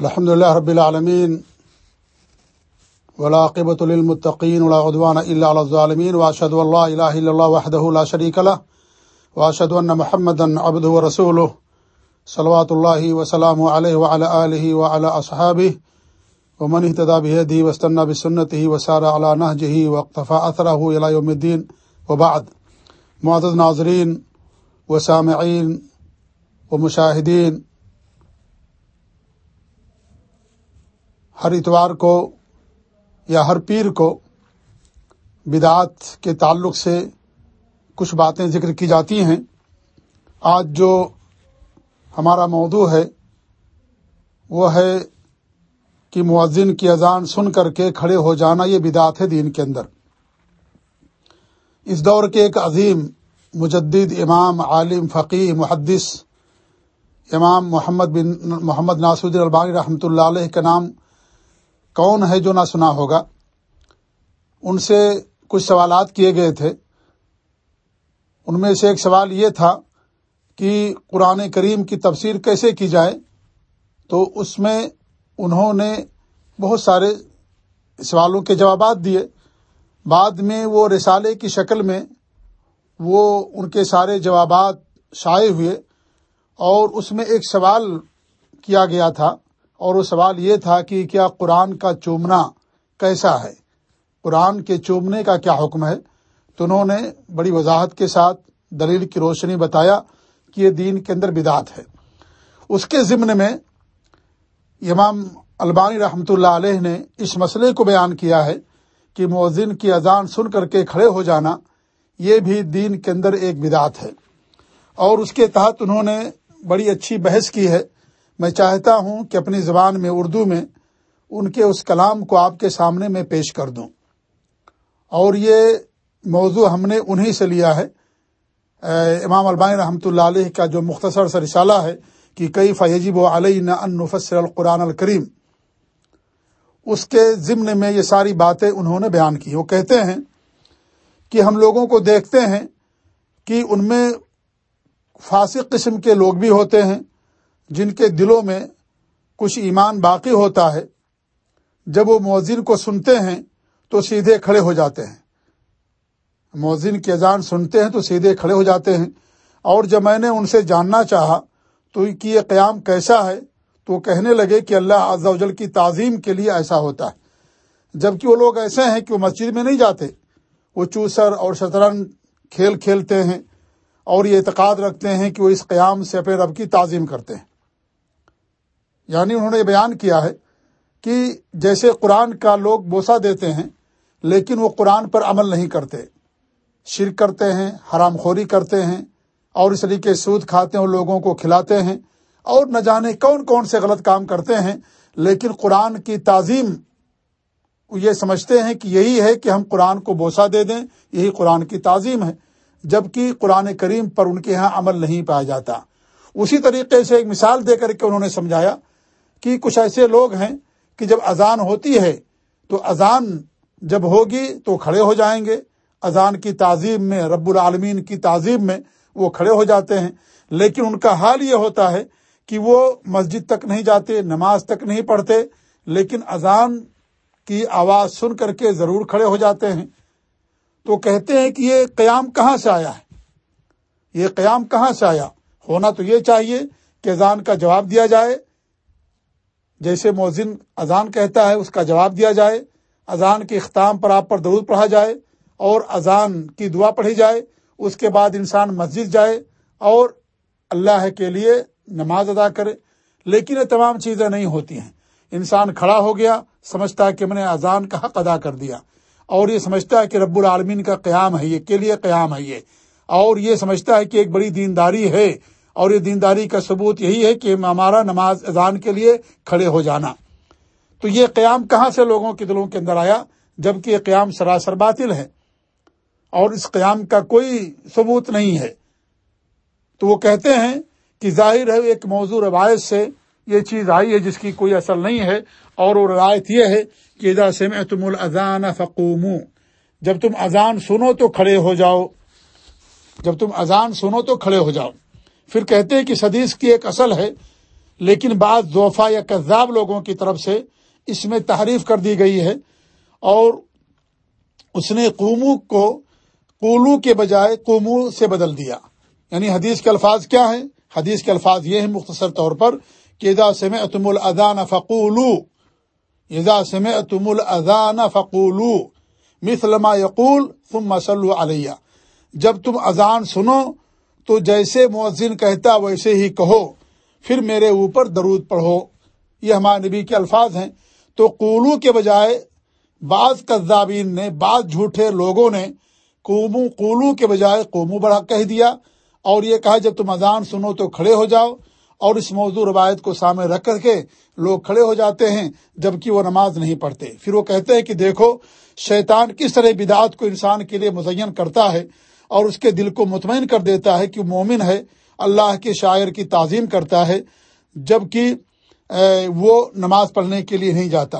الحمد لله رب العالمين ولاقبة للمتقين ولا عدوان إلا على الظالمين وأشهد أن لا إله إلا الله وحده لا شريك له وأشهد أن محمدا عبده ورسوله صلوات الله وسلامه عليه وعلى آله وعلى أصحابه ومن اهتدى بهديه واستنى بسنته وسار على نهجه واقتفى أثره إلى يوم الدين وبعد معزز ناظرين وسامعين ومشاهدين ہر اتوار کو یا ہر پیر کو بدعات کے تعلق سے کچھ باتیں ذکر کی جاتی ہیں۔ آج جو ہمارا موضوع ہے، وہ ہے کہ معذن کی اذان سن کر کے کھڑے ہو جانا یہ بدعت ہے دین کے اندر۔ اس دور کے ایک عظیم مجدد امام، عالم فقی محدث امام محمد بن محمد ناصر البانی رحمۃ اللہ علیہ کا نام کون ہے جو نہ سنا ہوگا؟ ان سے کچھ سوالات کیے گئے تھے۔ ان میں سے ایک سوال یہ تھا کہ قرآن کریم کی تفسیر کیسے کی جائے؟ تو اس میں انہوں نے بہت سارے سوالوں کے جوابات دیے۔ بعد میں وہ رسالے کی شکل میں وہ ان کے سارے جوابات شائع ہوئے اور اس میں ایک سوال کیا گیا تھا۔ اور وہ سوال یہ تھا کہ کیا قرآن کا چومنا کیسا ہے؟ قرآن کے چومنے کا کیا حکم ہے؟ تو انہوں نے بڑی وضاحت کے ساتھ دلیل کی روشنی بتایا کہ یہ دین کے اندر بدعت ہے۔ اس کے ضمن میں امام البانی رحمۃ اللہ علیہ نے اس مسئلے کو بیان کیا ہے کہ مؤذن کی اذان سن کر کے کھڑے ہو جانا یہ بھی دین کے اندر ایک بدعت ہے۔ اور اس کے تحت انہوں نے بڑی اچھی بحث کی ہے میں چاہتا ہوں کہ اپنی زبان میں اردو میں ان کے اس کلام کو آپ کے سامنے میں پیش کر دوں۔ اور یہ موضوع ہم نے انہی سے لیا ہے۔ امام البانی رحمۃ اللہ علیہ کا جو مختصر سا رسالہ ہے کہ کئی فیجب و علیہ انفسر القرآن الکریم۔ اس کے ضمن میں یہ ساری باتیں انہوں نے بیان کی۔ وہ کہتے ہیں کہ ہم لوگوں کو دیکھتے ہیں کہ ان میں فاسق قسم کے لوگ بھی ہوتے ہیں۔ جن کے دلوں میں کچھ ایمان باقی ہوتا ہے، جب وہ مؤذن کو سنتے ہیں تو سیدھے کھڑے ہو جاتے ہیں۔ مؤذن کی اذان سنتے ہیں تو سیدھے کھڑے ہو جاتے ہیں۔ اور جب میں نے ان سے جاننا چاہا تو کہ یہ قیام کیسا ہے، تو وہ کہنے لگے کہ اللہ عز و جل کی تعظیم کے لیے ایسا ہوتا ہے۔ جبکہ وہ لوگ ایسے ہیں کہ وہ مسجد میں نہیں جاتے، وہ چوسر اور شطرنج کھیل کھیلتے ہیں اور یہ اعتقاد رکھتے ہیں کہ وہ اس قیام سے اپنے رب کی تعظیم کرتے ہیں۔ یعنی انہوں نے یہ بیان کیا ہے کہ جیسے قرآن کا لوگ بوسا دیتے ہیں، لیکن وہ قرآن پر عمل نہیں کرتے۔ شرک کرتے ہیں، حرام خوری کرتے ہیں، اور اس طریقے سود کھاتے ہیں اور لوگوں کو کھلاتے ہیں۔ اور نہ جانے کون کون سے غلط کام کرتے ہیں، لیکن قرآن کی تعظیم یہ سمجھتے ہیں کہ یہی ہے کہ ہم قرآن کو بوسا دے دیں، یہی قرآن کی تعظیم ہے، جبکہ قرآن کریم پر ان کے یہاں عمل نہیں پایا جاتا۔ اسی طریقے سے ایک مثال دے کر کے انہوں نے سمجھایا کہ کچھ ایسے لوگ ہیں کہ جب اذان ہوتی ہے تو اذان جب ہوگی تو کھڑے ہو جائیں گے۔ اذان کی تعظیم میں، رب العالمین کی تعظیم میں وہ کھڑے ہو جاتے ہیں۔ لیکن ان کا حال یہ ہوتا ہے کہ وہ مسجد تک نہیں جاتے، نماز تک نہیں پڑھتے، لیکن اذان کی آواز سن کر کے ضرور کھڑے ہو جاتے ہیں۔ تو کہتے ہیں کہ یہ قیام کہاں سے آیا ہے؟ یہ قیام کہاں سے آیا؟ ہونا تو یہ چاہیے کہ اذان کا جواب دیا جائے۔ جیسے موزن اذان کہتا ہے، اس کا جواب دیا جائے۔ اذان کے اختتام پر آپ پر درود پڑھا جائے اور اذان کی دعا پڑھی جائے۔ اس کے بعد انسان مسجد جائے اور اللہ کے لیے نماز ادا کرے۔ لیکن یہ تمام چیزیں نہیں ہوتی ہیں۔ انسان کھڑا ہو گیا، سمجھتا ہے کہ میں نے اذان کا حق ادا کر دیا۔ اور یہ سمجھتا ہے کہ رب العالمین کا قیام ہے، یہ کے لیے قیام ہے یہ۔ اور یہ سمجھتا ہے کہ ایک بڑی دینداری ہے۔ اور یہ دینداری کا ثبوت یہی ہے کہ ہمارا نماز اذان کے لیے کھڑے ہو جانا۔ تو یہ قیام کہاں سے لوگوں کے دلوں کے اندر آیا؟ جبکہ یہ قیام سراسر باطل ہے۔ اور اس قیام کا کوئی ثبوت نہیں ہے۔ تو وہ کہتے ہیں کہ ظاہر ہے ایک موضوع روایت سے یہ چیز آئی ہے جس کی کوئی اصل نہیں ہے۔ اور وہ روایت یہ ہے کہ ادا سے میں تم الزان جب تم اذان سنو تو کھڑے ہو جاؤ۔ جب تم اذان سنو تو کھڑے ہو جاؤ۔ پھر کہتے ہیں کہ حدیث کی ایک اصل ہے، لیکن بعض زوفا یا کذاب لوگوں کی طرف سے اس میں تحریف کر دی گئی ہے اور اس نے قومو کو، قولو کے بجائے قومو سے بدل دیا۔ یعنی حدیث کے الفاظ کیا ہیں؟ حدیث کے الفاظ یہ ہیں مختصر طور پر کہ اذا سمعتم الاذان فقولو، اذا سمعتم الاذان فقولو، مثل ما یقول ثم صلوا علیہ۔ جب تم اذان سنو تو جیسے مؤذن کہتا ویسے ہی کہو، پھر میرے اوپر درود پڑھو۔ یہ ہمارے نبی کے الفاظ ہیں۔ تو قولو کے بجائے بعض قذابین نے، بعض جھوٹے لوگوں نے قومو، قولو کے بجائے قومو بڑھا کہہ دیا۔ اور یہ کہا، جب تم اذان سنو تو کھڑے ہو جاؤ۔ اور اس موضوع روایت کو سامنے رکھ کر کے لوگ کھڑے ہو جاتے ہیں، جبکہ وہ نماز نہیں پڑھتے۔ پھر وہ کہتے ہیں کہ دیکھو، شیطان کس طرح بدعات کو انسان کے لیے مزین کرتا ہے۔ اور اس کے دل کو مطمئن کر دیتا ہے کہ مومن ہے، اللہ کے شاعر کی تعظیم کرتا ہے، جبکہ وہ نماز پڑھنے کے لیے نہیں جاتا۔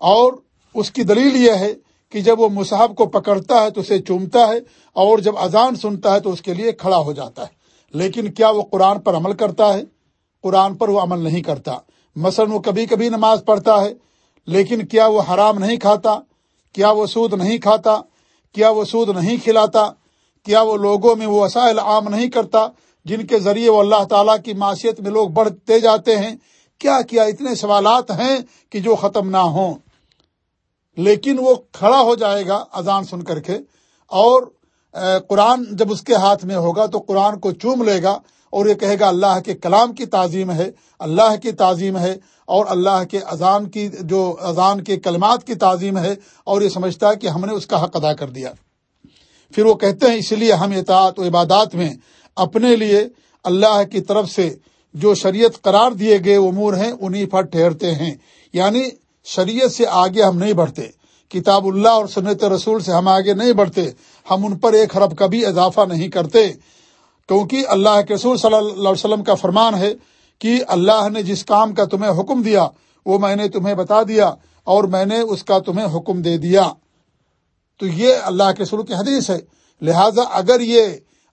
اور اس کی دلیل یہ ہے کہ جب وہ مصحف کو پکڑتا ہے تو اسے چومتا ہے، اور جب اذان سنتا ہے تو اس کے لیے کھڑا ہو جاتا ہے۔ لیکن کیا وہ قرآن پر عمل کرتا ہے؟ قرآن پر وہ عمل نہیں کرتا۔ مثلا وہ کبھی کبھی نماز پڑھتا ہے، لیکن کیا وہ حرام نہیں کھاتا؟ کیا وہ سود نہیں کھاتا؟ کیا وہ سود نہیں کھلاتا؟ کیا وہ لوگوں میں وہ وسائل عام نہیں کرتا جن کے ذریعے وہ اللہ تعالیٰ کی معاشیت میں لوگ بڑھتے جاتے ہیں؟ کیا کیا اتنے سوالات ہیں کہ جو ختم نہ ہوں؟ لیکن وہ کھڑا ہو جائے گا اذان سن کر کے اور قرآن جب اس کے ہاتھ میں ہوگا تو قرآن کو چوم لے گا اور یہ کہے گا اللہ کے کلام کی تعظیم ہے، اللہ کی تعظیم ہے اور اللہ کے اذان کی جو، اذان کے کلمات کی تعظیم ہے اور یہ سمجھتا ہے کہ ہم نے اس کا حق ادا کر دیا۔ پھر وہ کہتے ہیں، اس لیے ہم اطاعت و عبادات میں اپنے لیے اللہ کی طرف سے جو شریعت قرار دیے گئے امور ہیں انہیں پر ٹھہرتے ہیں۔ یعنی شریعت سے آگے ہم نہیں بڑھتے۔ کتاب اللہ اور سنت رسول سے ہم آگے نہیں بڑھتے۔ ہم ان پر ایک حرف کبھی اضافہ نہیں کرتے۔ کیونکہ اللہ کے رسول صلی اللہ علیہ وسلم کا فرمان ہے کہ اللہ نے جس کام کا تمہیں حکم دیا، وہ میں نے تمہیں بتا دیا اور میں نے اس کا تمہیں حکم دے دیا۔ تو یہ اللہ کے رسول کی حدیث ہے۔ لہذا اگر یہ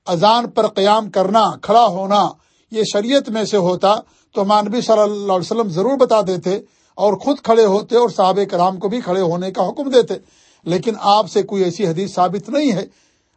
اذان پر قیام کرنا، کھڑا ہونا یہ شریعت میں سے ہوتا تو مانبی صلی اللہ علیہ وسلم ضرور بتا دیتے اور خود کھڑے ہوتے اور صحابہ کرام کو بھی کھڑے ہونے کا حکم دیتے۔ لیکن آپ سے کوئی ایسی حدیث ثابت نہیں ہے۔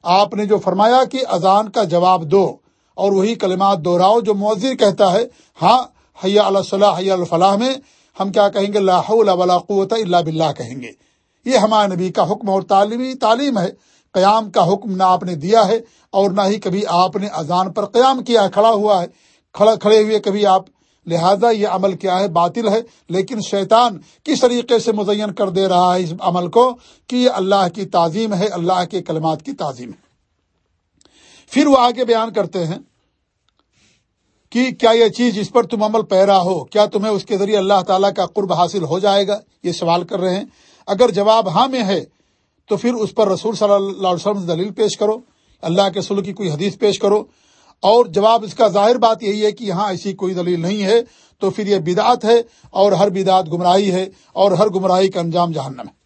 آپ نے جو فرمایا کہ اذان کا جواب دو اور وہی کلمات دوہراؤ جو مؤذر کہتا ہے ہاں حیا صلاح حیا الفلاح میں ہم کیا کہیں گے؟ اللہ ولا قوت اللہ بلّہ کہیں گے۔ یہ ہمارے نبی کا حکم اور تعلیمی تعلیم ہے۔ قیام کا حکم نہ آپ نے دیا ہے اور نہ ہی کبھی آپ نے اذان پر قیام کیا ہے کھڑا ہوا ہے۔ کھڑا کھڑے ہوئے کبھی آپ، لہذا یہ عمل کیا ہے؟ باطل ہے۔ لیکن شیطان کس طریقے سے مزین کر دے رہا ہے اس عمل کو؟ کہ یہ اللہ کی تعظیم ہے، اللہ کے کلمات کی تعظیم ہے۔ پھر وہ آگے بیان کرتے ہیں کہ کیا یہ چیز جس پر تم عمل پیرا ہو، کیا تمہیں اس کے ذریعے اللہ تعالیٰ کا قرب حاصل ہو جائے گا؟ یہ سوال کر رہے ہیں۔ اگر جواب ہاں میں ہے، تو پھر اس پر رسول صلی اللہ علیہ وسلم دلیل پیش کرو، اللہ کے سلو کی کوئی حدیث پیش کرو۔ اور جواب اس کا ظاہر بات یہی ہے کہ یہاں ایسی کوئی دلیل نہیں ہے، تو پھر یہ بدعت ہے اور ہر بدعت گمراہی ہے اور ہر گمراہی کا انجام جہنم ہے۔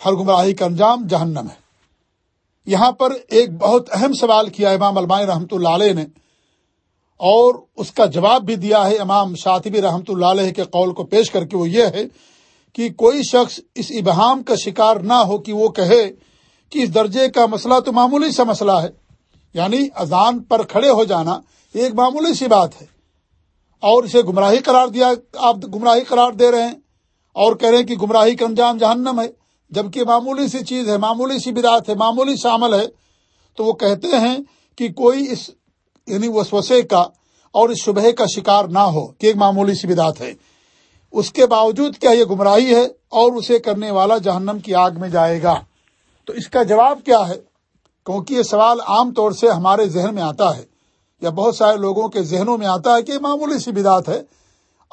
ہر گمراہی کا انجام جہنم ہے۔ یہاں پر ایک بہت اہم سوال کیا امام علماء رحمۃ اللہ علیہ نے، اور اس کا جواب بھی دیا ہے امام شاطبی رحمۃ اللہ علیہ کے قول کو پیش کر کے، وہ یہ ہے کہ کوئی شخص اس ابہام کا شکار نہ ہو کہ وہ کہے کہ اس درجے کا مسئلہ تو معمولی سا مسئلہ ہے۔ یعنی اذان پر کھڑے ہو جانا ایک معمولی سی بات ہے۔ اور اسے گمراہی قرار دیا، آپ گمراہی قرار دے رہے ہیں اور کہہ رہے ہیں کہ گمراہی کا انجام جہنم ہے۔ جبکہ معمولی سی چیز ہے، معمولی سی بدعت ہے، معمولی شامل ہے، تو وہ کہتے ہیں کہ کوئی اس یعنی وسوسے کا اور اس شبہ کا شکار نہ ہو کہ ایک معمولی سی بدعت ہے۔ اس کے باوجود کیا یہ گمراہی ہے اور اسے کرنے والا جہنم کی آگ میں جائے گا؟ تو اس کا جواب کیا ہے؟ کیونکہ یہ سوال عام طور سے ہمارے ذہن میں آتا ہے، یا بہت سارے لوگوں کے ذہنوں میں آتا ہے کہ معمولی سی بدات ہے،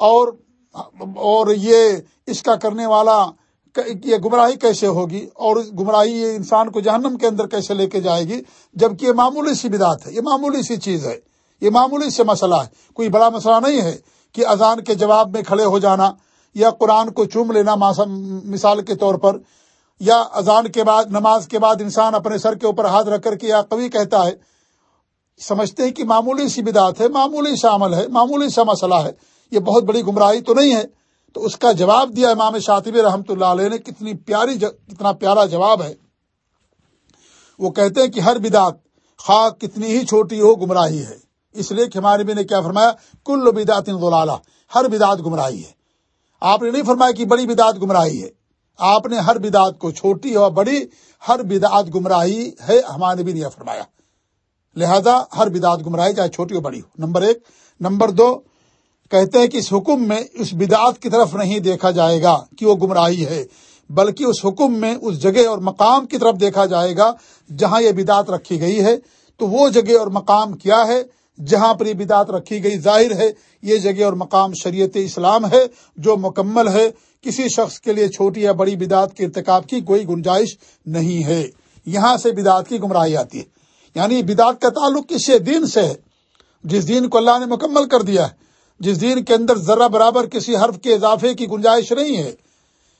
اور اور یہ اس کا کرنے والا یہ گمراہی کیسے ہوگی؟ اور گمراہی یہ انسان کو جہنم کے اندر کیسے لے کے جائے گی؟ جبکہ یہ معمولی سی بدات ہے، یہ معمولی سی چیز ہے، یہ معمولی سے مسئلہ ہے، کوئی بڑا مسئلہ نہیں ہے۔ کہ اذان کے جواب میں کھڑے ہو جانا یا قرآن کو چوم لینا مثال کے طور پر، یا اذان کے بعد، نماز کے بعد انسان اپنے سر کے اوپر ہاتھ رکھ کر کے یا کبھی کہتا ہے، سمجھتے ہیں کہ معمولی سی بدعت ہے، معمولی سا عمل ہے، معمولی سا مسئلہ ہے، یہ بہت بڑی گمراہی تو نہیں ہے۔ تو اس کا جواب دیا امام شاطب رحمۃ اللہ علیہ نے، کتنی پیاری کتنا پیارا جواب ہے۔ وہ کہتے ہیں کہ ہر بدعت خاک کتنی ہی چھوٹی ہو گمراہی ہے۔ اس لیے کہ ہمارے بھی نے کیا فرمایا؟ کل بدعت غلالہ ہر بدعت گمراہی ہے۔ آپ نے نہیں فرمایا کہ بڑی بدعت گمراہی ہے۔ آپ نے ہر بدعت کو چھوٹی اور بڑی، ہر بدعت گمراہی ہے، ہمارے بھی نہیں فرمایا۔ لہذا ہر بدعت گمراہی چاہے چھوٹی ہو بڑی ہو۔ نمبر ایک۔ نمبر دو، کہتے ہیں کہ اس حکم میں اس بدعت کی طرف نہیں دیکھا جائے گا کہ وہ گمراہی ہے، بلکہ اس حکم میں اس جگہ اور مقام کی طرف دیکھا جائے گا جہاں یہ بدعت رکھی گئی ہے۔ تو وہ جگہ اور مقام کیا ہے؟ جہاں پر یہ بدعت رکھی گئی، ظاہر ہے یہ جگہ اور مقام شریعت اسلام ہے جو مکمل ہے۔ کسی شخص کے لیے چھوٹی یا بڑی بدعت کے ارتکاب کی کوئی گنجائش نہیں ہے۔ یہاں سے بدعت کی گمراہی آتی ہے۔ یعنی بدعت کا تعلق کسی دین سے ہے؟ جس دین کو اللہ نے مکمل کر دیا ہے، جس دین کے اندر ذرہ برابر کسی حرف کے اضافے کی گنجائش نہیں ہے،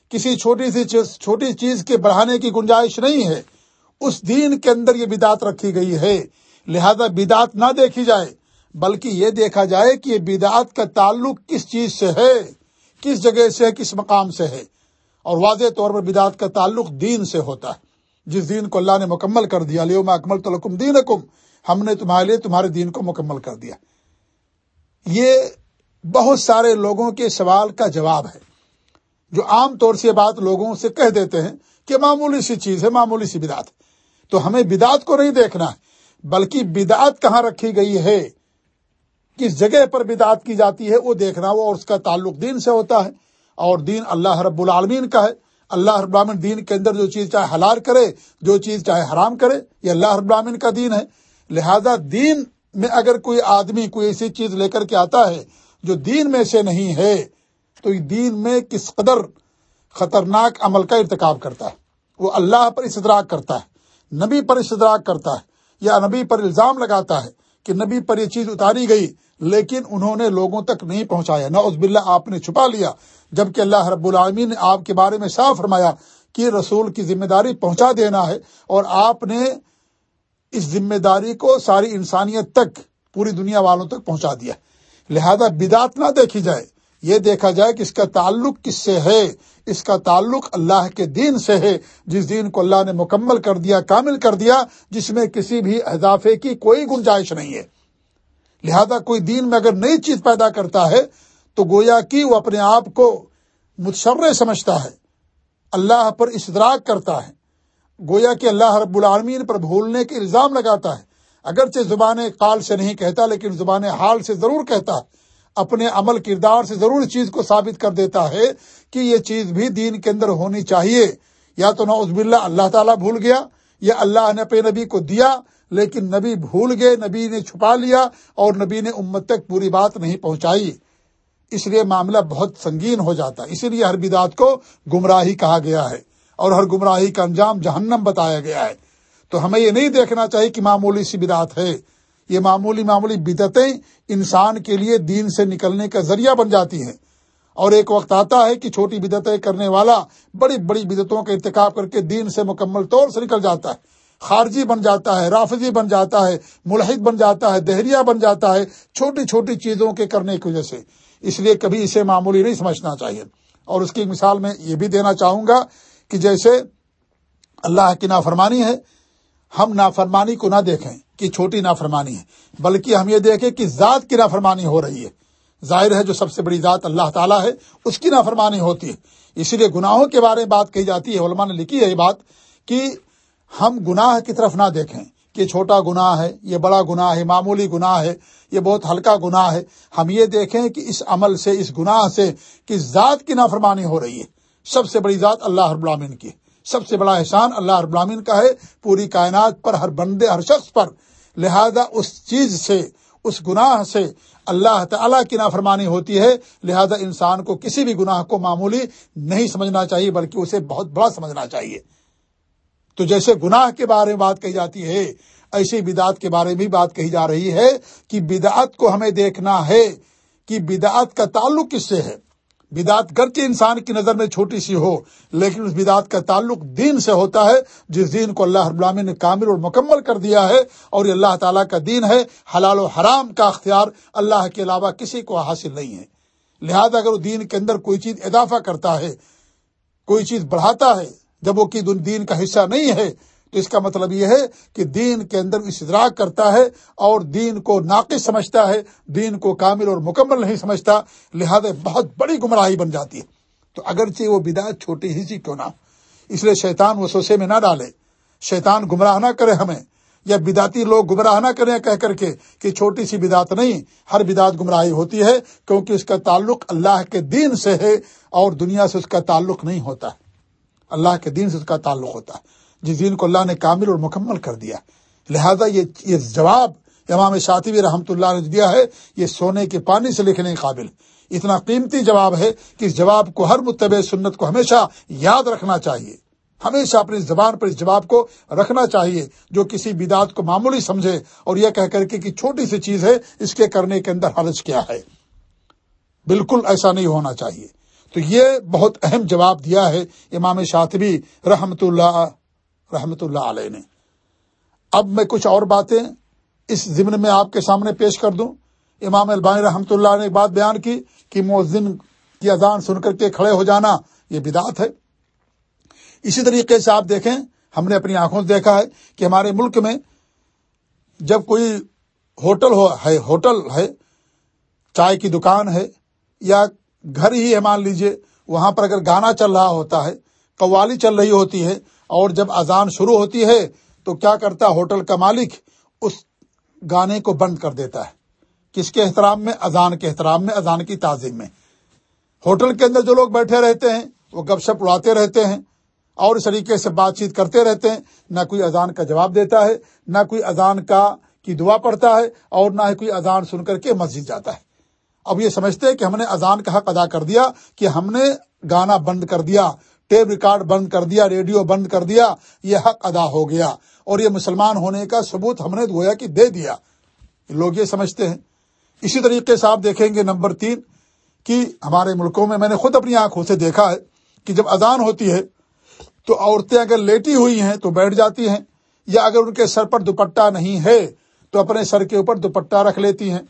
کسی چھوٹی سی چھوٹی چیز کے بڑھانے کی گنجائش نہیں ہے۔ اس دین کے اندر یہ بدعت رکھی گئی ہے۔ لہذا بدعت نہ دیکھی جائے، بلکہ یہ دیکھا جائے کہ یہ بدعت کا تعلق کس چیز سے ہے، کس جگہ سے ہے، کس مقام سے ہے۔ اور واضح طور پر بدعت کا تعلق دین سے ہوتا ہے۔ جس دین کو اللہ نے مکمل کر دیا لیو میں اکمل تو دین ہم نے تمہارے لیے تمہارے دین کو مکمل کر دیا۔ یہ بہت سارے لوگوں کے سوال کا جواب ہے، جو عام طور سے بات لوگوں سے کہہ دیتے ہیں کہ معمولی سی چیز ہے، معمولی سی بدعت۔ تو ہمیں بدعت کو نہیں دیکھنا ہے۔ بلکہ بدعت کہاں رکھی گئی ہے؟ کس جگہ پر بدعت کی جاتی ہے؟ وہ دیکھنا، وہ اور اس کا تعلق دین سے ہوتا ہے۔ اور دین اللہ رب العالمین کا ہے۔ اللہ رب العالمین دین کے اندر جو چیز چاہے حلال کرے، جو چیز چاہے حرام کرے، یہ اللہ رب العالمین کا دین ہے۔ لہذا دین میں اگر کوئی آدمی کوئی ایسی چیز لے کر کے آتا ہے جو دین میں سے نہیں ہے، تو دین میں کس قدر خطرناک عمل کا ارتکاب کرتا ہے۔ وہ اللہ پر استدراک کرتا ہے، نبی پر استدراک کرتا ہے۔ یا نبی پر الزام لگاتا ہے کہ نبی پر یہ چیز اتاری گئی، لیکن انہوں نے لوگوں تک نہیں پہنچایا۔ نہ اس بلّہ آپ نے چھپا لیا۔ جبکہ اللہ رب العالمین نے آپ کے بارے میں صاف فرمایا کہ رسول کی ذمہ داری پہنچا دینا ہے اور آپ نے اس ذمہ داری کو ساری انسانیت تک، پوری دنیا والوں تک پہنچا دیا لہذا بدات نہ دیکھی جائے۔ یہ دیکھا جائے کہ اس کا تعلق کس سے ہے؟ اس کا تعلق اللہ کے دین سے ہے۔ جس دین کو اللہ نے مکمل کر دیا، کامل کر دیا، جس میں کسی بھی اضافے کی کوئی گنجائش نہیں ہے۔ لہذا کوئی دین میں اگر نئی چیز پیدا کرتا ہے، تو گویا کہ وہ اپنے آپ کو متشرے سمجھتا ہے۔ اللہ پر اشتراک کرتا ہے۔ گویا کہ اللہ رب العالمین پر بھولنے کے الزام لگاتا ہے۔ اگرچہ زبان قال سے نہیں کہتا، لیکن زبان حال سے ضرور کہتا ہے۔ اپنے عمل کردار سے ضرور چیز کو ثابت کر دیتا ہے کہ یہ چیز بھی دین کے اندر ہونی چاہیے۔ یا تو نوز باللہ اللہ تعالیٰ بھول گیا، یا اللہ نے اپنے نبی کو دیا، لیکن نبی بھول گئے، نبی نے چھپا لیا اور نبی نے امت تک پوری بات نہیں پہنچائی۔ اس لیے معاملہ بہت سنگین ہو جاتا ہے۔ اسی لیے ہر بدعت کو گمراہی کہا گیا ہے اور ہر گمراہی کا انجام جہنم بتایا گیا ہے۔ تو ہمیں یہ نہیں دیکھنا چاہیے کہ معمولی سی بدعت ہے۔ یہ معمولی معمولی بدعتیں انسان کے لیے دین سے نکلنے کا ذریعہ بن جاتی ہیں۔ اور ایک وقت آتا ہے کہ چھوٹی بدعتیں کرنے والا بڑی بڑی بدعتوں کا ارتکاب کر کے دین سے مکمل طور سے نکل جاتا ہے۔ خارجی بن جاتا ہے، رافضی بن جاتا ہے، ملحد بن جاتا ہے دہریا بن جاتا ہے، چھوٹی چھوٹی چیزوں کے کرنے کی وجہ سے۔ اس لیے کبھی اسے معمولی نہیں سمجھنا چاہیے۔ اور اس کی مثال میں یہ بھی دینا چاہوں گا کہ جیسے اللہ کی نافرمانی ہے، ہم نافرمانی کو نہ دیکھیں۔ کہ چھوٹی نافرمانی ہے، بلکہ ہم یہ دیکھیں کہ ذات کی نافرمانی ہو رہی ہے۔ ظاہر ہے جو سب سے بڑی ذات اللہ تعالیٰ ہے، اس کی نافرمانی ہوتی ہے۔ اسی لیے گناہوں کے بارے میں بات کہی جاتی ہے، علماء نے لکھی ہے یہ بات کہ ہم گناہ کی طرف نہ دیکھیں۔ کہ چھوٹا گناہ ہے، یہ بڑا گناہ ہے، معمولی گناہ ہے، یہ بہت ہلکا گناہ ہے۔ ہم یہ دیکھیں کہ اس عمل سے، اس گناہ سے کس ذات کی نافرمانی ہو رہی ہے۔ سب سے بڑی ذات اللہ رب العالمین کی سب سے بڑا احسان اللہ رب العالمین کا ہے۔ پوری کائنات پر، ہر بندے، ہر شخص پر لہذا اس چیز سے، اس گناہ سے اللہ تعالیٰ کی نافرمانی ہوتی ہے۔ لہذا انسان کو کسی بھی گناہ کو معمولی نہیں سمجھنا چاہیے، بلکہ اسے بہت بڑا سمجھنا چاہیے۔ تو جیسے گناہ کے بارے میں بات کہی جاتی ہے، ایسی بدعت کے بارے میں بھی بات کہی جا رہی ہے کہ بدعت کو ہمیں دیکھنا ہے، کہ بدعت کا تعلق کس سے ہے۔ بدعت گرچہ انسان کی نظر میں چھوٹی سی ہو، لیکن اس بدعت کا تعلق دین سے ہوتا ہے، جس دین کو اللہ ابرامی نے کامل اور مکمل کر دیا ہے، اور یہ اللہ تعالیٰ کا دین ہے، حلال و حرام کا اختیار اللہ کے علاوہ کسی کو حاصل نہیں ہے۔ لہذا اگر وہ دین کے اندر کوئی چیز اضافہ کرتا ہے، کوئی چیز بڑھاتا ہے، جب وہ کی دین کا حصہ نہیں ہے تو اس کا مطلب یہ ہے کہ دین کے اندر استدراک کرتا ہے اور دین کو ناقص سمجھتا ہے، دین کو کامل اور مکمل نہیں سمجھتا، لہذا بہت بڑی گمراہی بن جاتی ہے۔ تو اگرچہ وہ بدعت چھوٹی ہی سی کیوں نہ، اس لیے شیطان وہ سوسے میں نہ ڈالے۔ شیطان گمراہ نہ کرے ہمیں، یا بداتی لوگ گمراہ نہ کریں کہہ کر کے کہ چھوٹی سی بدعت نہیں، ہر بدعت گمراہی ہوتی ہے، کیونکہ اس کا تعلق اللہ کے دین سے ہے اور دنیا سے اس کا تعلق نہیں ہوتا۔ اللہ کے دین سے اس کا تعلق ہوتا ہے۔ جس دین کو اللہ نے کامل اور مکمل کر دیا لہذا یہ یہ جواب امام شاطبی رحمۃ اللہ نے دیا ہے، یہ سونے کے پانی سے لکھنے کے قابل اتنا قیمتی جواب ہے کہ اس جواب کو ہر متبع سنت کو ہمیشہ یاد رکھنا چاہیے۔ ہمیشہ اپنی زبان پر اس جواب کو رکھنا چاہیے جو کسی بدعت کو معمولی سمجھے اور یہ کہہ کر کے کہ چھوٹی سی چیز ہے، اس کے کرنے کے اندر حرج کیا ہے۔ بالکل ایسا نہیں ہونا چاہیے۔ تو یہ بہت اہم جواب دیا ہے امام شاطبی رحمت اللہ رحمت اللہ علیہ نے۔ اب میں کچھ اور باتیں اس ضمن میں آپ کے سامنے پیش کر دوں۔ امام البانی رحمۃ اللہ نے ایک بات بیان کی کہ مؤذن کی اذان سن کر کے کھڑے ہو جانا یہ بدعت ہے۔ اسی طریقے سے آپ دیکھیں، ہم نے اپنی آنکھوں سے دیکھا ہے کہ ہمارے ملک میں جب کوئی ہوٹل ہو، ہے، ہوٹل ہے، چائے کی دکان ہے یا گھر ہی ہے، مان لیجیے، وہاں پر اگر گانا چل رہا ہوتا ہے، قوالی چل رہی ہوتی ہے اور جب اذان شروع ہوتی ہے تو کیا کرتا ہوٹل کا مالک اس گانے کو بند کر دیتا ہے۔ کس کے احترام میں؟ اذان کے احترام میں، اذان کی تعظیم میں۔ ہوٹل کے اندر جو لوگ بیٹھے رہتے ہیں، وہ گپ شپ اڑاتے رہتے ہیں اور اس طریقے سے بات چیت کرتے رہتے ہیں۔ نہ کوئی اذان کا جواب دیتا ہے، نہ کوئی اذان کا کی دعا پڑھتا ہے اور نہ ہی کوئی اذان سن کر کے مسجد جاتا ہے۔ اب یہ سمجھتے ہیں کہ ہم نے اذان کا حق ادا کر دیا، کہ ہم نے گانا بند کر دیا۔ ٹیپ ریکارڈ بند کر دیا، ریڈیو بند کر دیا، یہ حق ادا ہو گیا۔ اور یہ مسلمان ہونے کا ثبوت ہم نے گویا کہ دے دیا۔ لوگ یہ سمجھتے ہیں۔ اسی طریقے سے آپ دیکھیں گے نمبر تین کہ ہمارے ملکوں میں میں نے خود اپنی آنکھوں سے دیکھا ہے کہ جب اذان ہوتی ہے تو عورتیں اگر لیٹی ہوئی ہیں تو بیٹھ جاتی ہیں، یا اگر ان کے سر پر دوپٹہ نہیں ہے تو اپنے سر کے اوپر دوپٹہ رکھ لیتی ہیں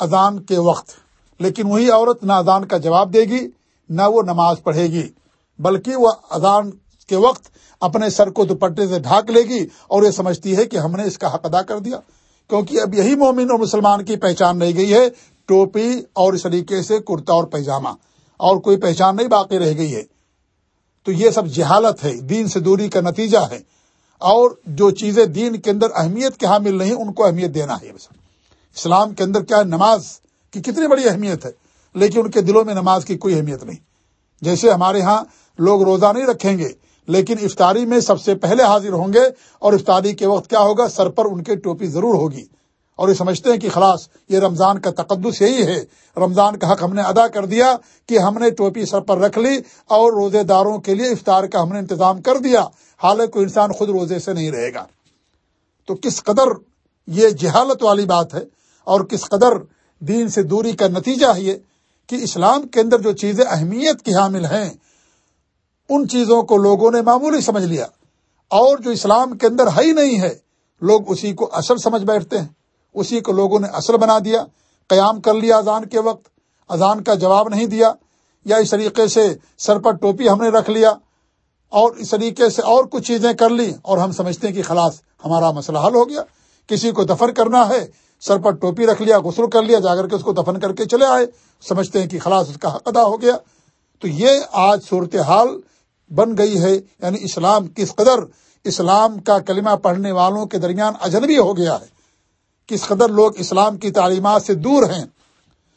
اذان کے وقت۔ لیکن وہی عورت نہ اذان کا جواب دے گی، نہ وہ نماز پڑھے گی۔ بلکہ وہ اذان کے وقت اپنے سر کو دوپٹے سے ڈھانک لے گی اور یہ سمجھتی ہے کہ ہم نے اس کا حق ادا کر دیا۔ کیونکہ اب یہی مومن اور مسلمان کی پہچان رہ گئی ہے، ٹوپی اور اس طریقے سے کرتا اور پیجامہ، اور کوئی پہچان نہیں باقی رہ گئی ہے۔ تو یہ سب جہالت ہے، دین سے دوری کا نتیجہ ہے۔ اور جو چیزیں دین کے اندر اہمیت کے حامل نہیں، ان کو اہمیت دینا ہے۔ اسلام کے اندر کیا نماز کی کتنی بڑی اہمیت ہے، لیکن ان کے دلوں میں نماز کی کوئی اہمیت نہیں۔ جیسے ہمارے ہاں لوگ روزہ نہیں رکھیں گے، لیکن افطاری میں سب سے پہلے حاضر ہوں گے اور افطاری کے وقت کیا ہوگا؟ سر پر ان کے ٹوپی ضرور ہوگی۔ اور یہ سمجھتے ہیں کہ خلاص، یہ رمضان کا تقدس یہی ہے۔ رمضان کا حق ہم نے ادا کر دیا کہ ہم نے ٹوپی سر پر رکھ لی اور روزے داروں کے لیے افطار کا ہم نے انتظام کر دیا۔ حالانکہ کوئی انسان خود روزے سے نہیں رہے گا۔ تو کس قدر یہ جہالت والی بات ہے اور کس قدر دین سے دوری کا نتیجہ ہے یہ کہ اسلام کے اندر جو چیزیں اہمیت کی حامل ہیں ان چیزوں کو لوگوں نے معمولی سمجھ لیا۔ اور جو اسلام کے اندر ہے ہی نہیں ہے، لوگ اسی کو اصل سمجھ بیٹھتے ہیں۔ اسی کو لوگوں نے اصل بنا دیا۔ قیام کر لیا اذان کے وقت۔ اذان کا جواب نہیں دیا۔ یا اس طریقے سے سر پر ٹوپی ہم نے رکھ لیا۔ اور اس طریقے سے اور کچھ چیزیں کر لی اور ہم سمجھتے ہیں کہ خلاص ہمارا مسئلہ حل ہو گیا۔ کسی کو دفن کرنا ہے، سر پر ٹوپی رکھ لیا، غسل کر لیا، جا کر کے اس کو دفن کر کے چلے آئے۔ سمجھتے ہیں کہ خلاص اس کا حق ادا ہو گیا۔ تو یہ آج صورتحال بن گئی ہے یعنی اسلام کس قدر اسلام کا کلمہ پڑھنے والوں کے درمیان اجنبی ہو گیا ہے، کس قدر لوگ اسلام کی تعلیمات سے دور ہیں،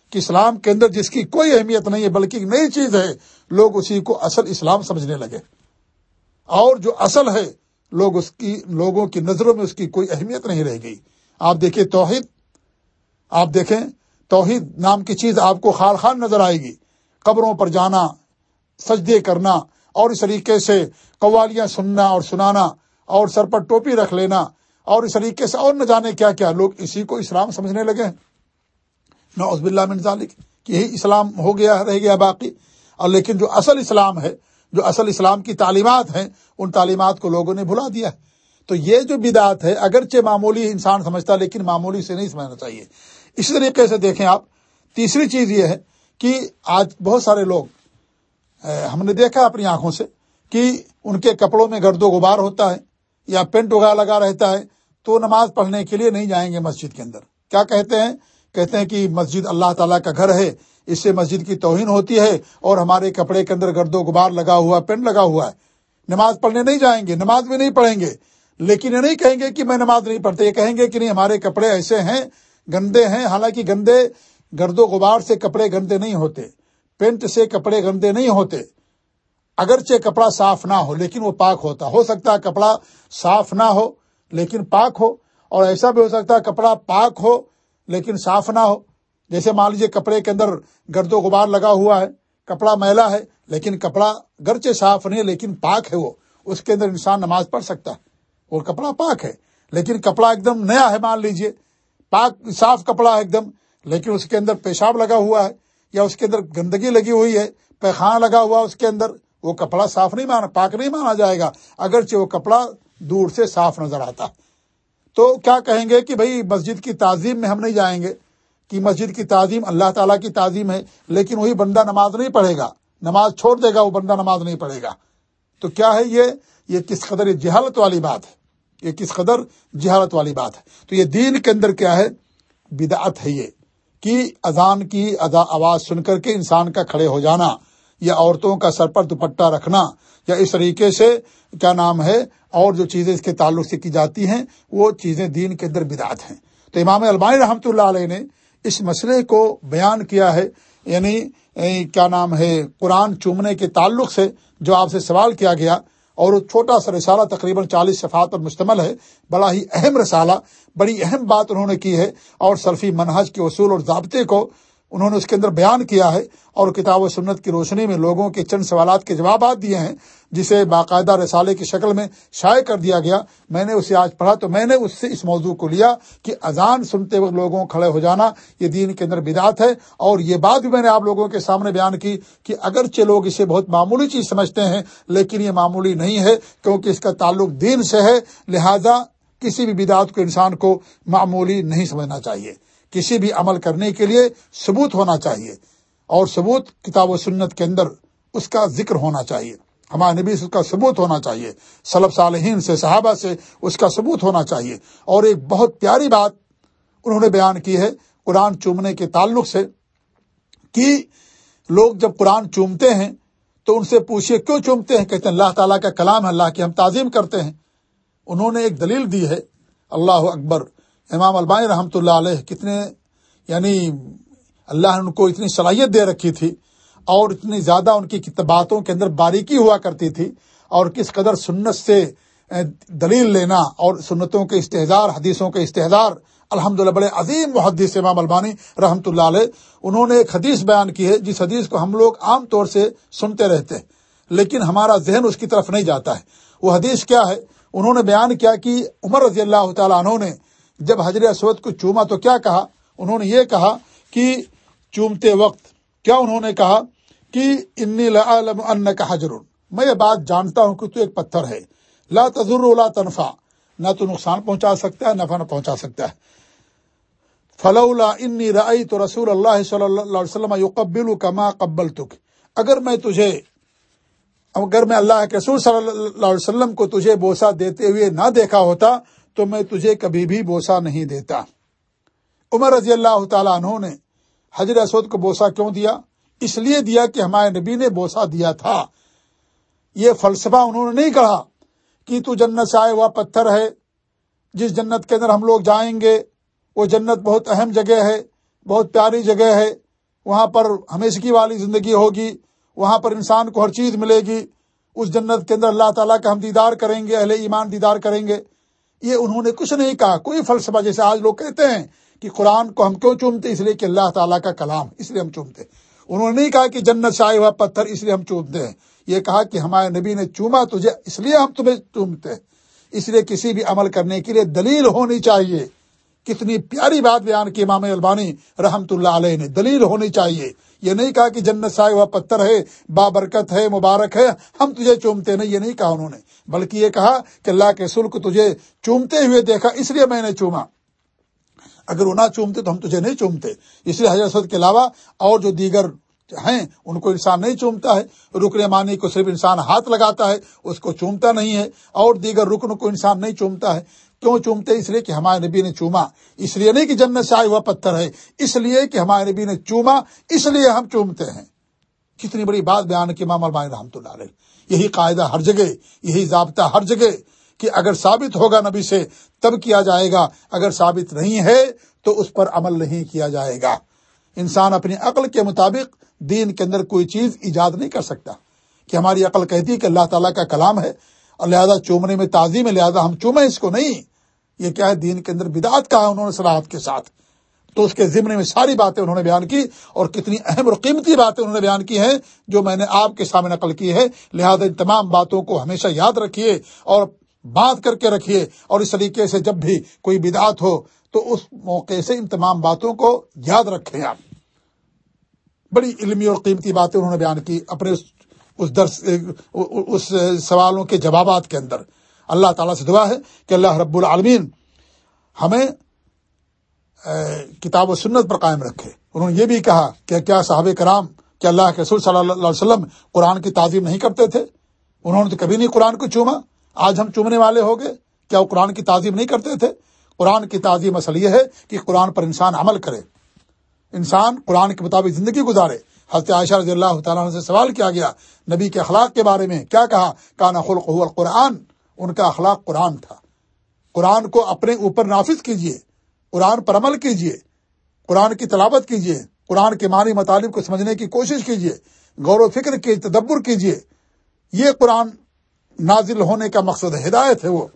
کہ اسلام کے اندر جس کی کوئی اہمیت نہیں ہے، بلکہ نئی چیز ہے، لوگ اسی کو اصل اسلام سمجھنے لگے۔ اور جو اصل ہے، لوگ اس کی، لوگوں کی نظروں میں اس کی کوئی اہمیت نہیں رہ گئی۔ آپ دیکھیں توحید، آپ دیکھیں توحید نام کی چیز آپ کو خال خان نظر آئے گی۔ قبروں پر جانا، سجدے کرنا اور اس طریقے سے قوالیاں سننا اور سنانا اور سر پر ٹوپی رکھ لینا اور اس طریقے سے اور نہ جانے کیا کیا لوگ اسی کو اسلام سمجھنے لگے ہیں۔ نہ عزب اللہ ذالک، کہ یہی اسلام ہو گیا، رہ گیا باقی۔ اور لیکن جو اصل اسلام ہے، جو اصل اسلام کی تعلیمات ہیں، ان تعلیمات کو لوگوں نے بھلا دیا ہے۔ تو یہ جو بدعت ہے، اگرچہ معمولی انسان سمجھتا، لیکن معمولی سے نہیں سمجھنا چاہیے۔ اسی طریقے سے دیکھیں آپ، تیسری چیز یہ ہے کہ آج بہت سارے لوگ ہم نے دیکھا اپنی آنکھوں سے کہ ان کے کپڑوں میں گرد و غبار ہوتا ہے یا پینٹ وغیرہ لگا رہتا ہے، تو نماز پڑھنے کے لیے نہیں جائیں گے مسجد کے اندر۔ کیا کہتے ہیں؟ کہتے ہیں کہ مسجد اللہ تعالیٰ کا گھر ہے، اس سے مسجد کی توہین ہوتی ہے اور ہمارے کپڑے کے اندر گرد و غبار لگا ہوا، پینٹ لگا ہوا ہے۔ نماز پڑھنے نہیں جائیں گے، نماز بھی نہیں پڑھیں گے۔ لیکن یہ نہیں کہیں گے کہ میں نماز نہیں پڑھتے یہ کہیں گے کہ نہیں، ہمارے کپڑے ایسے ہیں، گندے ہیں۔ حالانکہ گندے، گرد و غبار سے کپڑے گندے نہیں ہوتے۔ پینٹ سے کپڑے گندے نہیں ہوتے۔ اگرچہ کپڑا صاف نہ ہو، لیکن وہ پاک ہوتا۔ ہو سکتا ہے کپڑا صاف نہ ہو، لیکن پاک ہو۔ اور ایسا بھی ہو سکتا ہے کپڑا پاک ہو، لیکن صاف نہ ہو۔ جیسے مان لیجیے کپڑے کے اندر گرد و غبار لگا ہوا ہے، کپڑا میلا ہے، لیکن کپڑا گرچہ صاف نہیں لیکن پاک ہے وہ۔ اس کے اندر انسان نماز پڑھ سکتا ہے۔ وہ کپڑا پاک ہے، لیکن کپڑا ایک دم نیا ہے، مان لیجیے۔ پاک، صاف کپڑا ہے ایک دم، لیکن اس کے اندر پیشاب لگا ہوا ہے۔ یا اس کے اندر گندگی لگی ہوئی ہے، پیخانہ لگا ہوا اس کے اندر، وہ کپڑا صاف نہیں مانا، پاک نہیں مانا جائے گا، اگرچہ وہ کپڑا دور سے صاف نظر آتا۔ تو کیا کہیں گے کہ بھائی مسجد کی تعظیم میں ہم نہیں جائیں گے؟ کہ مسجد کی تعظیم اللہ تعالیٰ کی تعظیم ہے، لیکن وہی بندہ نماز نہیں پڑھے گا۔ نماز چھوڑ دے گا، وہ بندہ نماز نہیں پڑھے گا۔ تو کیا ہے یہ؟ یہ کس قدر جہالت والی بات ہے۔ یہ کس قدر جہالت والی بات ہے۔ تو یہ دین کے اندر کیا ہے؟ بدعت ہے یہ۔ کہ اذان کی آواز سن کر کے انسان کا کھڑے ہو جانا، یا عورتوں کا سر پر دوپٹہ رکھنا، یا اس طریقے سے کیا نام ہے، اور جو چیزیں اس کے تعلق سے کی جاتی ہیں، وہ چیزیں دین کے اندر بدعت ہیں۔ تو امام علمائی رحمۃ اللہ علیہ نے اس مسئلے کو بیان کیا ہے یعنی کیا نام ہے، قرآن چومنے کے تعلق سے جو آپ سے سوال کیا گیا اور وہ چھوٹا سا رسالہ تقریباً چالیس صفحات پر مشتمل ہے، بڑا ہی اہم رسالہ، بڑی اہم بات انہوں نے کی ہے اور سلفی منہج کے اصول اور ضابطے کو انہوں نے اس کے اندر بیان کیا ہے اور کتاب و سنت کی روشنی میں لوگوں کے چند سوالات کے جوابات دیے ہیں، جسے باقاعدہ رسالے کی شکل میں شائع کر دیا گیا۔ میں نے اسے آج پڑھا تو میں نے اس سے اس موضوع کو لیا کہ اذان سنتے وقت لوگوں کھڑے ہو جانا یہ دین کے اندر بدعت ہے۔ اور یہ بات بھی میں نے آپ لوگوں کے سامنے بیان کی کہ اگرچہ لوگ اسے بہت معمولی چیز سمجھتے ہیں، لیکن یہ معمولی نہیں ہے کیونکہ اس کا تعلق دین سے ہے۔ لہذا کسی بھی بدعت کو انسان کو معمولی نہیں سمجھنا چاہیے۔ کسی بھی عمل کرنے کے لیے ثبوت ہونا چاہیے اور ثبوت کتاب و سنت کے اندر اس کا ذکر ہونا چاہیے۔ ہمارے نبی اس کا ثبوت ہونا چاہیے۔ صلب صالحین سے، صحابہ سے اس کا ثبوت ہونا چاہیے۔ اور ایک بہت پیاری بات انہوں نے بیان کی ہے قرآن چومنے کے تعلق سے کہ لوگ جب قرآن چومتے ہیں تو ان سے پوچھئے کیوں چومتے ہیں؟ کہتے ہیں، اللہ تعالیٰ کا کلام ہے، اللہ کی ہم تعظیم کرتے ہیں۔ انہوں نے ایک دلیل دی ہے، اللہ اکبر امام البانی رحمۃ اللہ علیہ کتنے یعنی اللہ نے ان کو اتنی صلاحیت دے رکھی تھی اور اتنی زیادہ ان کی باتوں کے اندر باریکی ہوا کرتی تھی اور کس قدر سنت سے دلیل لینا اور سنتوں کے استحدار حدیثوں کے استحدار الحمد للہ بڑے عظیم محدث امام البانی رحمۃ اللہ علیہ، انہوں نے ایک حدیث بیان کی ہے، جس حدیث کو ہم لوگ عام طور سے سنتے رہتے ہیں، لیکن ہمارا ذہن اس کی طرف نہیں جاتا ہے۔ وہ حدیث کیا ہے؟ انہوں نے بیان کیا کہ عمر رضی اللہ تعالیٰ عنہ نے جب حضر اسود کو چوما تو کیا کہا؟ انہوں نے یہ کہا کہ چومتے وقت کیا انہوں نے کہا کہ انی لعلم ان کا حجر میں یہ بات جانتا ہوں کہ تو ایک پتھر ہے۔ لا تذر لا تنفع۔ نہ تو نقصان پہنچا سکتا ہے نفع نہ پہنچا سکتا ہے۔ فلولا انی رئی تو رسول اللہ صلی اللہ علیہ وسلم یقبل کما قبل تک اگر میں تجھے، اگر میں اللہ کے رسول صلی اللہ علیہ وسلم کو تجھے بوسا دیتے ہوئے نہ دیکھا ہوتا تو میں تجھے کبھی بھی بوسا نہیں دیتا۔ عمر رضی اللہ تعالیٰ عنہ نے حضر اسود کو بوسا کیوں دیا؟ اس لیے دیا کہ ہمارے نبی نے بوسا دیا تھا۔ یہ فلسفہ انہوں نے نہیں کہا کہ تو جنت سے آئے ہوا پتھر ہے، جس جنت کے اندر ہم لوگ جائیں گے، وہ جنت بہت اہم جگہ ہے، بہت پیاری جگہ ہے۔ وہاں پر ہمیشگی والی زندگی ہوگی، وہاں پر انسان کو ہر چیز ملے گی۔ اس جنت کے اندر اللہ تعالیٰ کا ہم دیدار کریں گے، اہل ایمان دیدار کریں گے۔ یہ انہوں نے کچھ نہیں کہا۔ کوئی فلسفہ جیسے آج لوگ کہتے ہیں کہ قرآن کو ہم کیوں چومتے اس لیے کہ اللہ تعالیٰ کا کلام، اس لیے ہم چومتے انہوں نے نہیں کہا کہ جنت سے آئے ہوا پتھر اس لیے ہم چومتے ہیں۔ یہ کہا کہ ہمارے نبی نے چوما تجھے، اس لیے ہم تمہیں چومتے اس لیے کسی بھی عمل کرنے کے لیے دلیل ہونی چاہیے۔ کتنی پیاری بات بیان کی امام البانی رحمت اللہ علیہ نے، دلیل ہونی چاہیے۔ یہ نہیں کہا کہ جنت سائے ہوا پتھر ہے، بابرکت ہے، مبارک ہے، ہم تجھے چومتے نہیں، یہ نہیں کہا انہوں نے۔ بلکہ یہ کہا کہ اللہ کے سلک تجھے چومتے ہوئے دیکھا، اس لیے میں نے چوما۔ اگر وہ نہ چومتے تو ہم تجھے نہیں چومتے۔ اس لیے حضرت کے علاوہ اور جو دیگر ہیں، ان کو انسان نہیں چومتا ہے۔ رکن مانی کو صرف انسان ہاتھ لگاتا ہے، اس کو چومتا نہیں ہے۔ اور دیگر رکن کو انسان نہیں چومتا ہے۔ کیوں چومتے اس لیے کہ ہمارے نبی نے چوما۔ اس لیے نہیں کہ جنت سے آئے ہوا پتھر ہے۔ اس لیے کہ ہمارے نبی نے چوما۔ اس لیے ہم چومتے ہیں۔ کتنی بڑی بات بیان کی مام البانی رحمۃ اللہ علیہ۔ یہی قاعدہ ہر جگہ، یہی ضابطہ ہر جگہ کہ اگر ثابت ہوگا نبی سے، تب کیا جائے گا۔ اگر ثابت نہیں ہے، تو اس پر عمل نہیں کیا جائے گا۔ انسان اپنی عقل کے مطابق دین کے اندر کوئی چیز ایجاد نہیں کر سکتا۔ کہ ہماری عقل کہتی ہے کہ اللہ تعالیٰ کا کلام ہے اور لہذا چومنے میں تعظیم ہے، لہذا ہم چومیں اس کو نہیں۔ یہ کیا ہے؟ دین کے اندر بدعت کہا انہوں نے صلاحت کے ساتھ۔ تو اس کے ذمنے میں ساری باتیں انہوں نے بیان کی اور کتنی اہم اور قیمتی باتیں انہوں نے بیان کی ہیں جو میں نے آپ کے سامنے نقل کی ہے لہذا ان تمام باتوں کو ہمیشہ یاد رکھیے اور بات کر کے رکھیے۔ اور اس طریقے سے جب بھی کوئی بدعت ہو تو اس موقع سے ان تمام باتوں کو یاد رکھیں آپ۔ بڑی علمی اور قیمتی باتیں انہوں نے بیان کی۔ اپنے اس درس، اس سوالوں کے جوابات کے اندر اللہ تعالیٰ سے دعا ہے کہ اللہ رب العالمین ہمیں کتاب و سنت پر قائم رکھے۔ انہوں نے یہ بھی کہا کہ کیا صحاب کرام کہ اللہ کے رسول صلی اللہ علیہ وسلم قرآن کی تعظیم نہیں کرتے تھے؟ انہوں نے تو کبھی نہیں قرآن کو چوما۔ آج ہم چومنے والے ہو گئے۔ کیا وہ قرآن کی تعظیم نہیں کرتے تھے؟ قرآن کی تعظیم اصل یہ ہے کہ قرآن پر انسان عمل کرے۔ انسان قرآن کے مطابق زندگی گزارے۔ حضرت عائشہ رضی اللہ تعالیٰ سے سوال کیا گیا، نبی کے اخلاق کے بارے میں کیا کہا؟ کانا خلق القرآن، ان کا اخلاق قرآن تھا۔ قرآن کو اپنے اوپر نافذ کیجیے قرآن پر عمل کیجیے قرآن کی تلاوت کیجیے قرآن کے معنی مطالب کو سمجھنے کی کوشش کیجیے غور و فکر کی، تدبر کیجیے یہ قرآن نازل ہونے کا مقصد ہدایت ہے وہ۔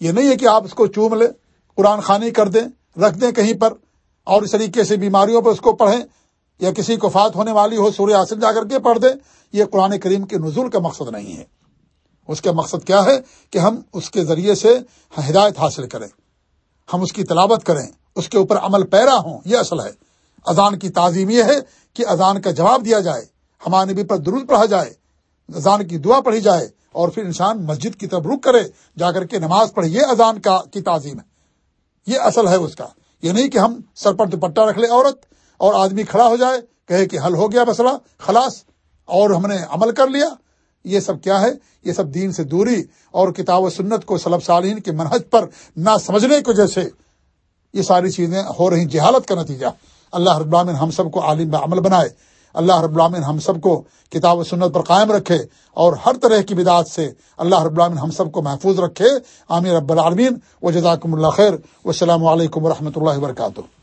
یہ نہیں ہے کہ آپ اس کو چوم لیں، قرآن خانی کر دیں، رکھ دیں کہیں پر اور اس طریقے سے بیماریوں پر اس کو پڑھیں۔ یا کسی کو فات ہونے والی ہو سوریہ حاصل جا کر کے پڑھ دیں یہ قرآن کریم کے نزول کا مقصد نہیں ہے۔ اس کا مقصد کیا ہے؟ کہ ہم اس کے ذریعے سے ہدایت حاصل کریں، ہم اس کی تلاوت کریں، اس کے اوپر عمل پیرا ہوں، یہ اصل ہے۔ اذان کی تعظیم یہ ہے کہ اذان کا جواب دیا جائے، ہمارے نبی پر درود پڑھا جائے، اذان کی دعا پڑھی جائے، اور پھر انسان مسجد کی طرف رک کرے، جا کر کے نماز پڑھے، یہ اذان کا کی تعظیم ہے۔ یہ اصل ہے اس کا۔ یہ نہیں کہ ہم سر پر دوپٹہ رکھ لیں، عورت اور آدمی کھڑا ہو جائے، کہے کہ حل ہو گیا مسئلہ، خلاص، اور ہم نے عمل کر لیا۔ یہ سب کیا ہے؟ یہ سب دین سے دوری اور کتاب و سنت کو سلب صالحین کے منحج پر نہ سمجھنے کی وجہ سے یہ ساری چیزیں ہو رہی جہالت کا نتیجہ۔ اللہ رب العالمین ہم سب کو عالم عمل بنائے۔ اللہ رب العالمین ہم سب کو کتاب و سنت پر قائم رکھے اور ہر طرح کی بدعات سے اللہ رب العالمین ہم سب کو محفوظ رکھے۔ عامر رب العالمین۔ و جزاکم اللہ خیر۔ و السلام علیکم و اللہ وبرکاتہ۔